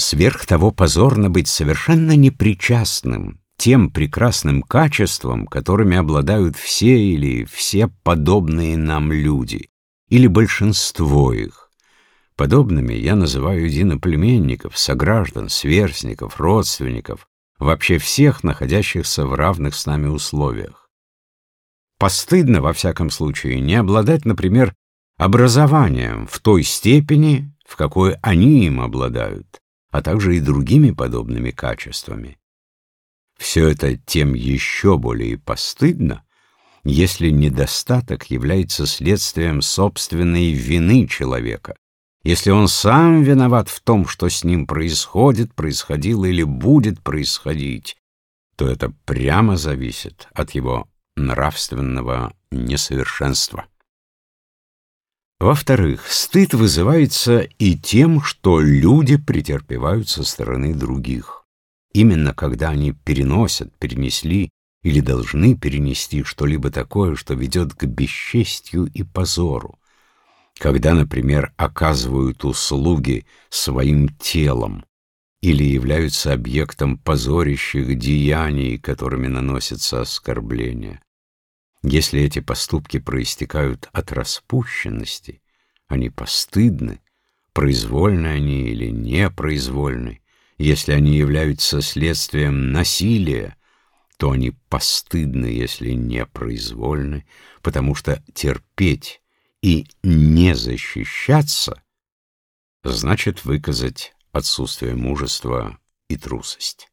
Сверх того позорно быть совершенно непричастным тем прекрасным качествам, которыми обладают все или все подобные нам люди, или большинство их. Подобными я называю единоплеменников, сограждан, сверстников, родственников, вообще всех, находящихся в равных с нами условиях. Постыдно, во всяком случае, не обладать, например, образованием в той степени, в какой они им обладают, а также и другими подобными качествами. Все это тем еще более постыдно, если недостаток является следствием собственной вины человека, если он сам виноват в том, что с ним происходит, происходило или будет происходить, то это прямо зависит от его нравственного несовершенства. Во-вторых, стыд вызывается и тем, что люди претерпевают со стороны других. Именно когда они переносят, перенесли или должны перенести что-либо такое, что ведет к бесчестью и позору. Когда, например, оказывают услуги своим телом или являются объектом позорящих деяний, которыми наносятся оскорбления. Если эти поступки проистекают от распущенности, они постыдны, произвольны они или непроизвольны, если они являются следствием насилия, то они постыдны, если не произвольны, потому что терпеть и не защищаться значит выказать отсутствие мужества и трусость.